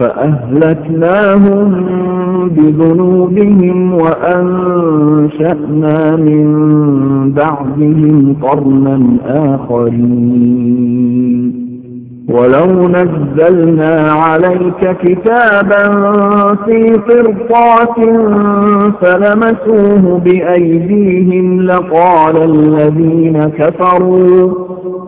فأهلكناهم بذنوبهم وأنشأنا من بعدهم قرنا آخرين. ولو نزلنا عليك كتابا في قرطاس فلمسوه بأيديهم لقال الذين كفروا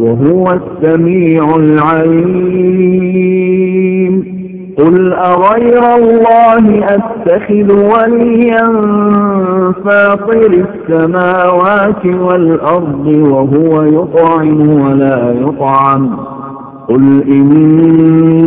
وهو السميع العليم. قل أغير الله أتخذ وليا فاطر السماوات والأرض وهو يطعم ولا يطعم. قل إني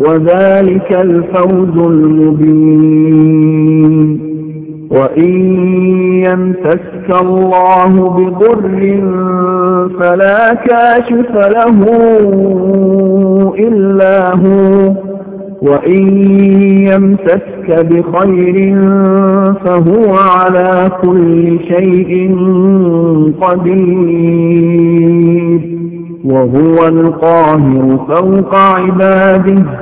وذلك الفوز المبين. وإن يمسك الله بضر فلا كاشف له إلا هو. وإن يمسك بخير فهو على كل شيء قدير. وهو القاهر فوق عباده.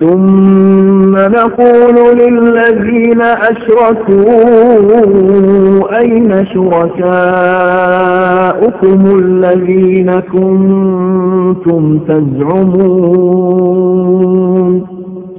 ثم نقول للذين أشركوا أين شركاؤكم الذين كنتم تزعمون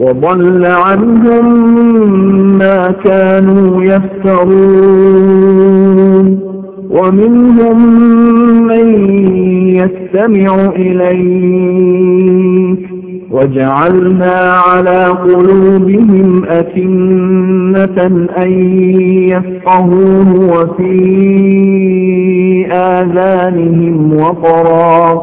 وضل عنهم ما كانوا يفترون. ومنهم من يستمع إليك. وجعلنا على قلوبهم أكنة أن يفقهوه وفي آذانهم وقرا.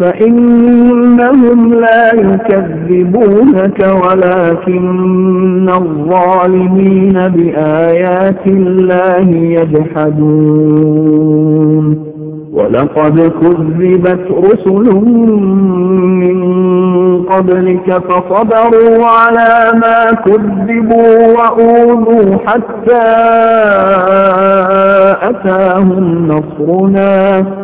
فإنهم لا يكذبونك ولكن الظالمين بآيات الله يجحدون. ولقد كذبت رسل من قبلك فصبروا على ما كذبوا وأوذوا حتى أتاهم نصرنا.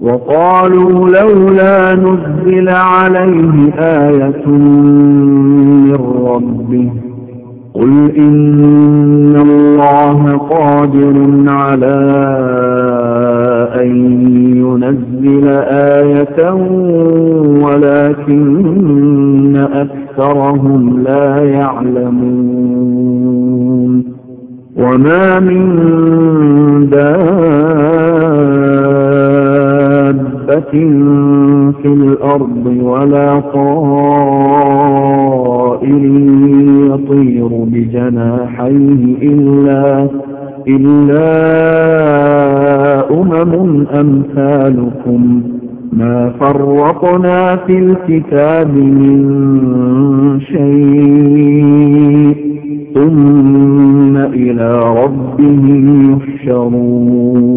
وقالوا لولا نزل عليه آية من ربه. قل إن الله قادر على أن ينزل آية ولكن أكثرهم لا يعلمون. وما من دابة في الأرض ولا طائر يطير بجناحيه إلا إلا أمم أمثالكم. ما فرطنا في الكتاب من شيء. ثم إلى ربهم يحشرون.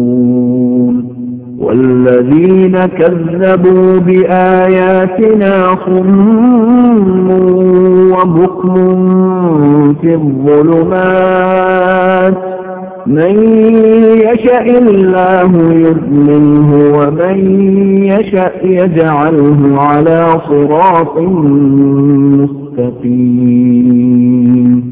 والذين كذبوا بآياتنا صم وبكم في الظلمات. من يشاء الله يذلله ومن يشاء يجعله على صراط مستقيم.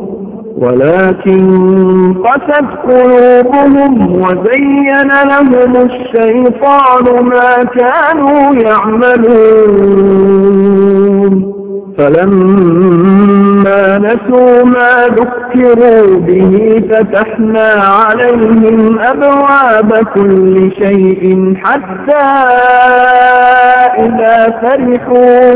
ولكن قست قلوبهم وزين لهم الشيطان ما كانوا يعملون. فلما نسوا ما ذكروا به فتحنا عليهم أبواب كل شيء حتى إذا فرحوا.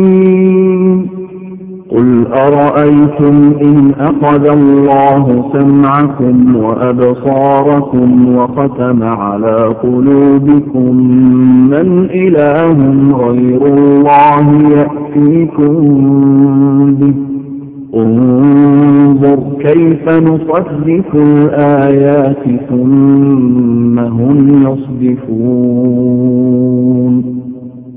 قل أرأيتم إن أخذ الله سمعكم وأبصاركم وختم على قلوبكم من إله غير الله يأتيكم به انظر كيف نصدف الآيات ثم هم يصدفون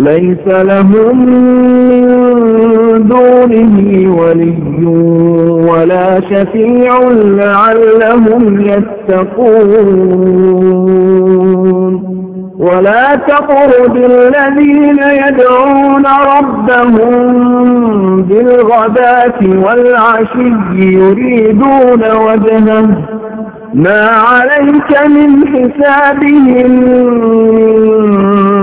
ليس لهم من دونه ولي ولا شفيع لعلهم يتقون. ولا تقرب الذين يدعون ربهم بالغداة والعشي يريدون وجهه. ما عليك من حسابهم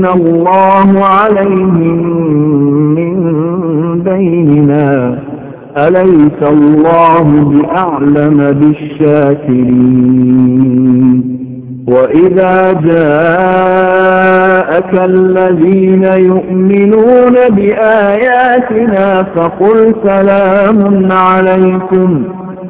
مَنَّ اللَّهُ عَلَيْهِمْ مِنْ بَيْنِنَا أَلَيْسَ اللَّهُ بِأَعْلَمَ بِالشَّاكِرِينَ وَإِذَا جَاءَكَ الَّذِينَ يُؤْمِنُونَ بِآيَاتِنَا فَقُلْ سَلَامٌ عَلَيْكُمْ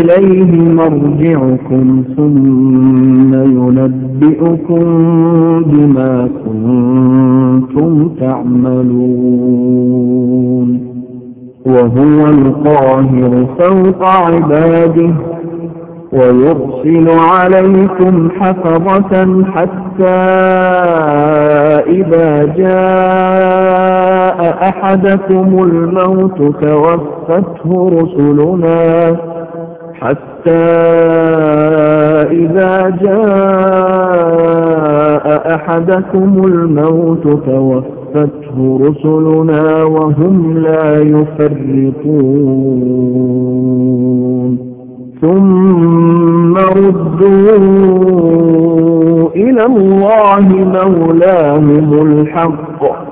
إليه مرجعكم ثم ينبئكم بما كنتم تعملون. وهو القاهر فوق عباده ويرسل عليكم حفظة حتى إذا جاء أحدكم الموت توفته رسلنا حتى إذا جاء أحدكم الموت توفته رسلنا وهم لا يفرطون. ثم ردوا إلى الله مولاهم الحق.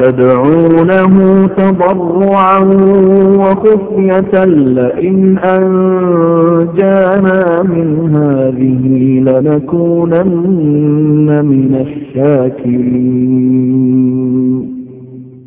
تدعونه تضرعا وخفية لئن أنجانا من هذه لنكونن من الشاكرين.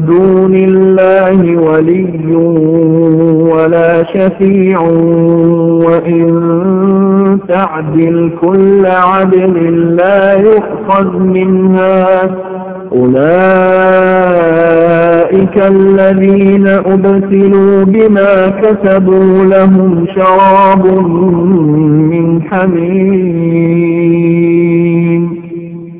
دون الله ولي ولا شفيع وإن تعدل كل عدل لا يؤخذ منها. أولئك الذين أبتلوا بما كسبوا لهم شراب من حميم.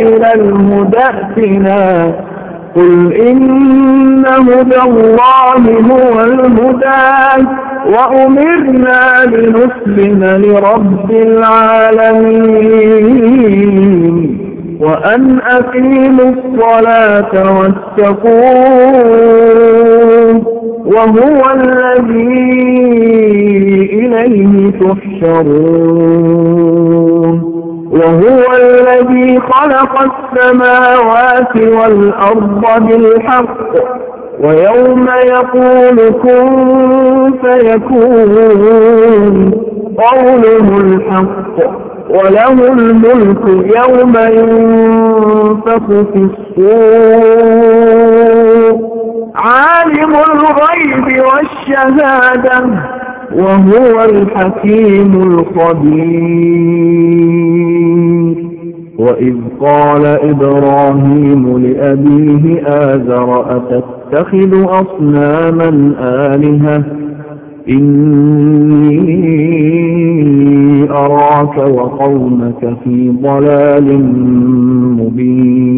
إلى الهدى ائتنا قل إن هدى الله هو الهدى وأمرنا لنسلم لرب العالمين. وأن أقيموا الصلاة واتقوه وهو الذي إليه تحشرون. وهو الذي خلق السماوات والأرض بالحق ويوم يقول كن فيكون قوله الحق وله الملك يوم ينفخ في الصور عالم الغيب والشهادة. وهو الحكيم الخبير. وإذ قال إبراهيم لأبيه آذر أتتخذ أصناما آلهة؟ إني أراك وقومك في ضلال مبين.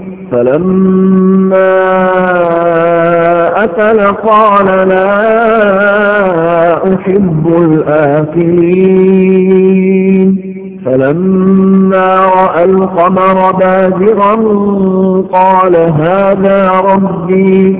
فلما أفل قال لا أحب الآكلين. فلما رأى القمر بازغا قال هذا ربي.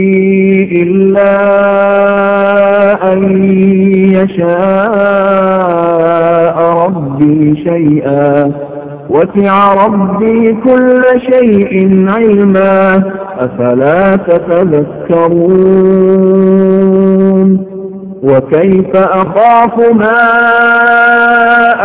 يشاء ربي شيئا. وسع ربي كل شيء علما. أفلا تتذكرون؟ وكيف أخاف ما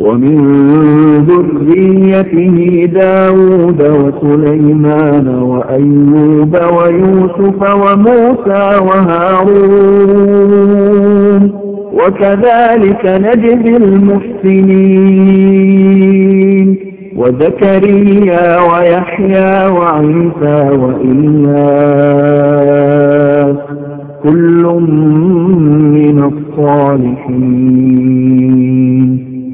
ومن ذريته داود وسليمان وأيوب ويوسف وموسى وهارون وكذلك نجزي المحسنين وزكريا ويحيى وعيسى وإياس كل من الصالحين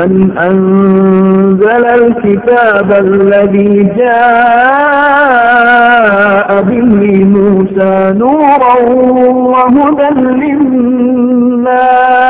من أنزل الكتاب الذي جاء به موسى نورا وهدى للناس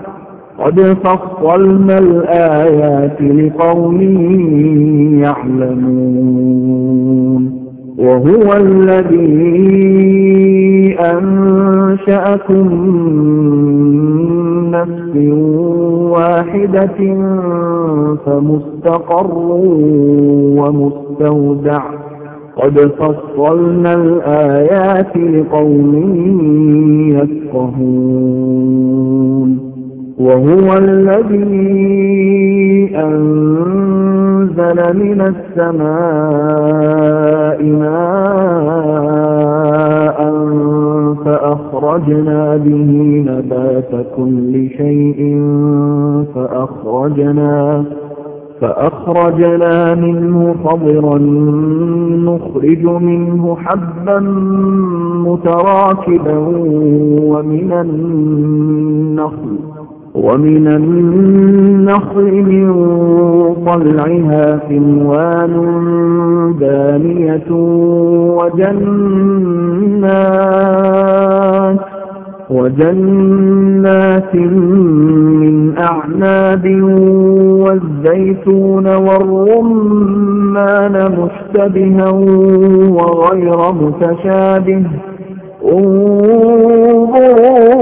قد فصلنا الآيات لقوم يعلمون. وهو الذي أنشأكم نفس واحدة فمستقر ومستودع. قد فصلنا الآيات لقوم يفقهون. وهو الذي أنزل من السماء ماء فأخرجنا به نبات كل شيء فأخرجنا فأخرجنا منه خضرا نخرج منه حبا متراكبا ومن النخل ومن النخل من طلعها فنوان دانية وجنات وجنات من أعناب والزيتون والرمان مشتبها وغير متشابه. انظروا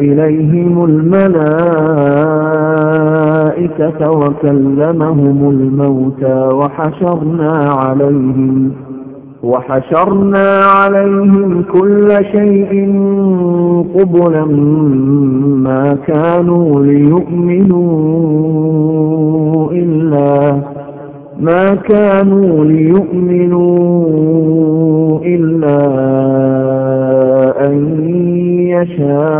إليهم الملائكة وكلمهم الموتى وحشرنا عليهم وحشرنا عليهم كل شيء قبلا ما كانوا ليؤمنوا إلا ما كانوا ليؤمنوا إلا أن يشاء.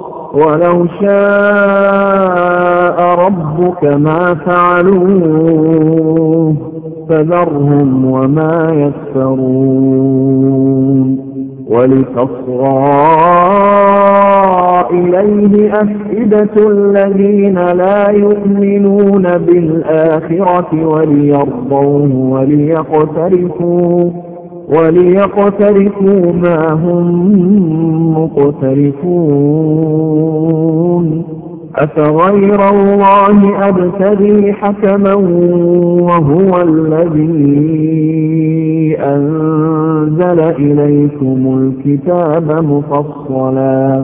ولو شاء ربك ما فعلوه فذرهم وما يفترون. ولتصغى إليه أفئدة الذين لا يؤمنون بالآخرة وليرضوه وليقترفوا وليقترفوا ما هم مقترفون. أفغير الله أبتغي حكما وهو الذي أنزل إليكم الكتاب مفصلا.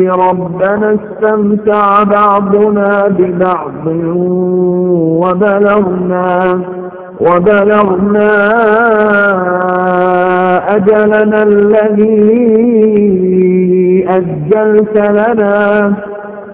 ربنا استمتع بعضنا ببعض وبلغنا وبلغنا أجلنا الذي أجلت لنا.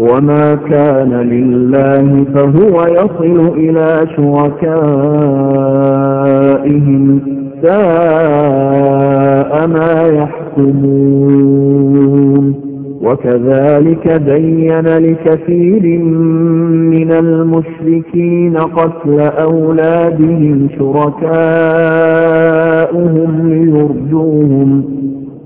وما كان لله فهو يصل إلى شركائهم ساء ما يحكمون وكذلك بين لكثير من المشركين قتل أولادهم شركاؤهم ليرجوهم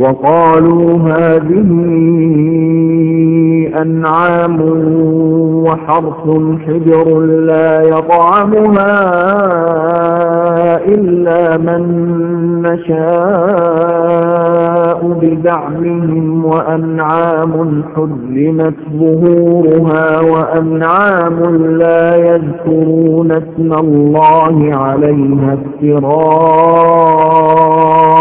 وقالوا هذه أنعام وحرث حجر لا يطعمها إلا من نشاء بزعمهم وأنعام حرمت ظهورها وأنعام لا يذكرون اسم الله عليها افتراء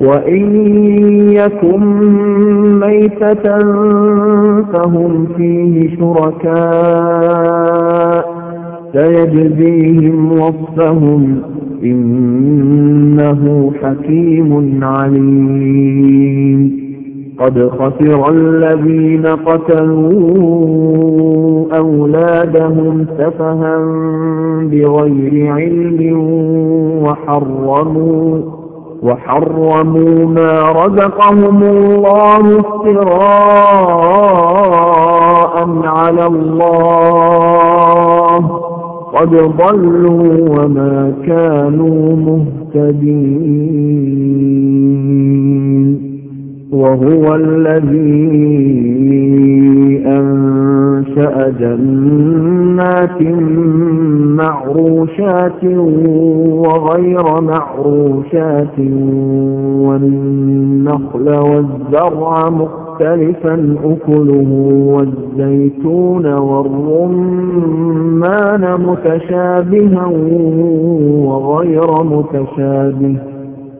وإن يكن ميتة فهم فيه شركاء سيجزيهم وصفهم إنه حكيم عليم قد خسر الذين قتلوا أولادهم سفها بغير علم وحرموا وحرموا ما رزقهم الله افتراء على الله. قد ضلوا وما كانوا مهتدين. وهو الذي جنات جنات معروشات وغير معروشات والنخل والزرع مختلفا أكله والزيتون والرمان متشابها وغير متشابه.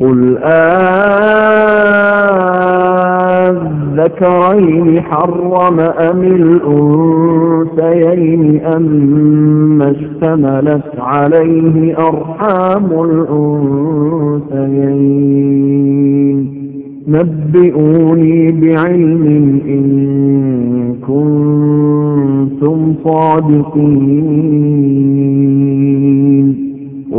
قل آذكرين حرم أم الأنثيين أم اشتملت عليه أرحام الأنثيين نبئوني بعلم إن كنتم صادقين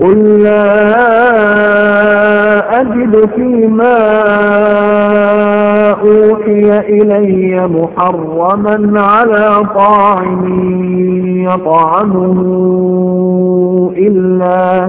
قل لا أجد فيما أوحي إلي محرما على طاعم يطعمه إلا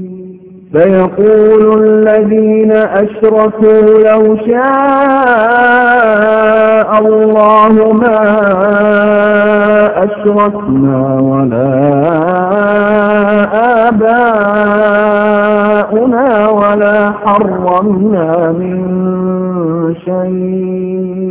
فيقول الذين أشركوا لو شاء الله ما أشركنا ولا آباؤنا ولا حرمنا من شيء.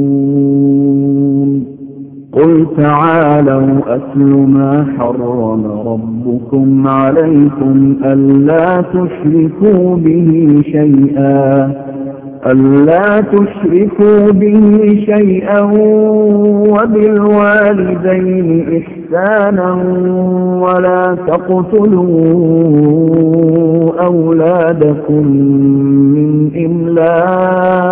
قل تعالوا أتل ما حرم ربكم عليكم ألا تشركوا به شيئا ألا تشركوا به شيئا وبالوالدين إحسانا ولا تقتلوا أولادكم من إملاق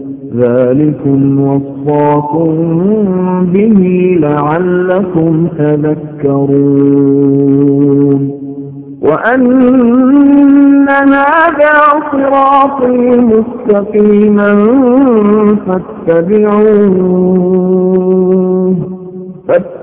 ذلكم وصاكم به لعلكم تذكرون. وأن هذا صراطي مستقيما فاتبعوه.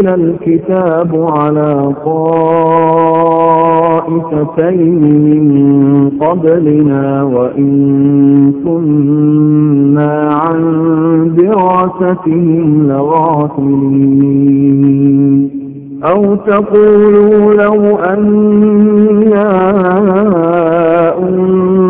أنزل الكتاب على طائفتين من قبلنا وإن كنا عن دراستهم لغافلين أو تقولوا لو أنا أنزل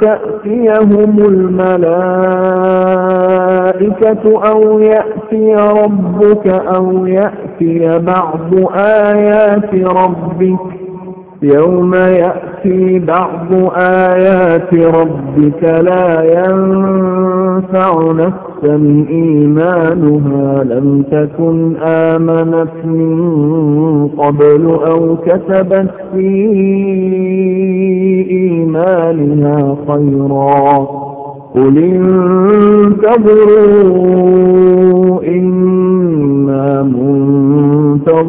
تأتيهم الملائكة أو يأتي ربك أو يأتي بعض آيات ربك يوم يأتي بعض آيات ربك لا ينفع نفسا إيمانها لم تكن آمنت من قبل أو كسبت في إيمانها خيرا. قل انتظروا إنا منتظرون.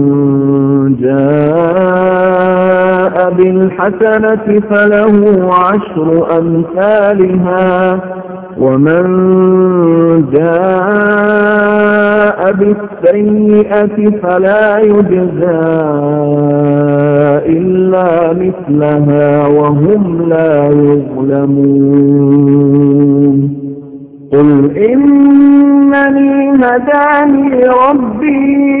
بالحسنة فله عشر أمثالها ومن جاء بالسيئة فلا يجزى إلا مثلها وهم لا يظلمون. قل إنني هداني ربي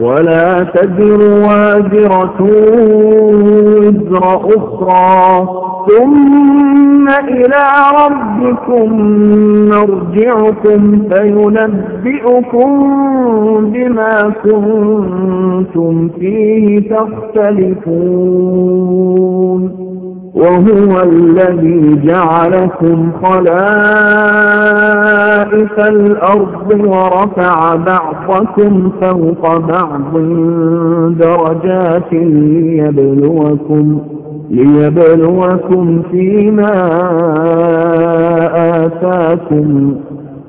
ولا تدر وازرة وزر أخرى. ثم إلى ربكم مرجعكم فينبئكم بما كنتم فيه تختلفون. وهو الذي جعلكم خلائف الأرض ورفع بعضكم فوق بعض درجات ليبلوكم ليبلوكم فيما آتاكم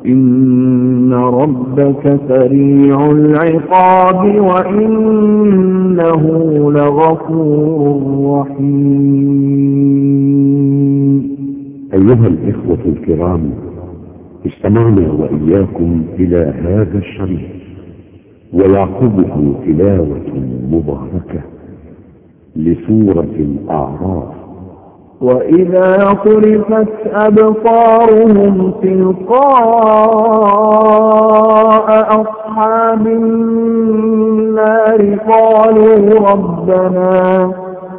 إن ربك سريع العقاب وإنه لغفور رحيم. أيها الإخوة الكرام استمعنا وإياكم إلى هذا الشريط ويعقبه تلاوة مباركة لسورة الأعراف. وإذا صرفت أبصارهم تلقاء أصحاب النار قالوا ربنا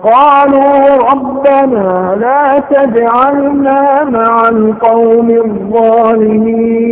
قالوا ربنا لا تجعلنا مع القوم الظالمين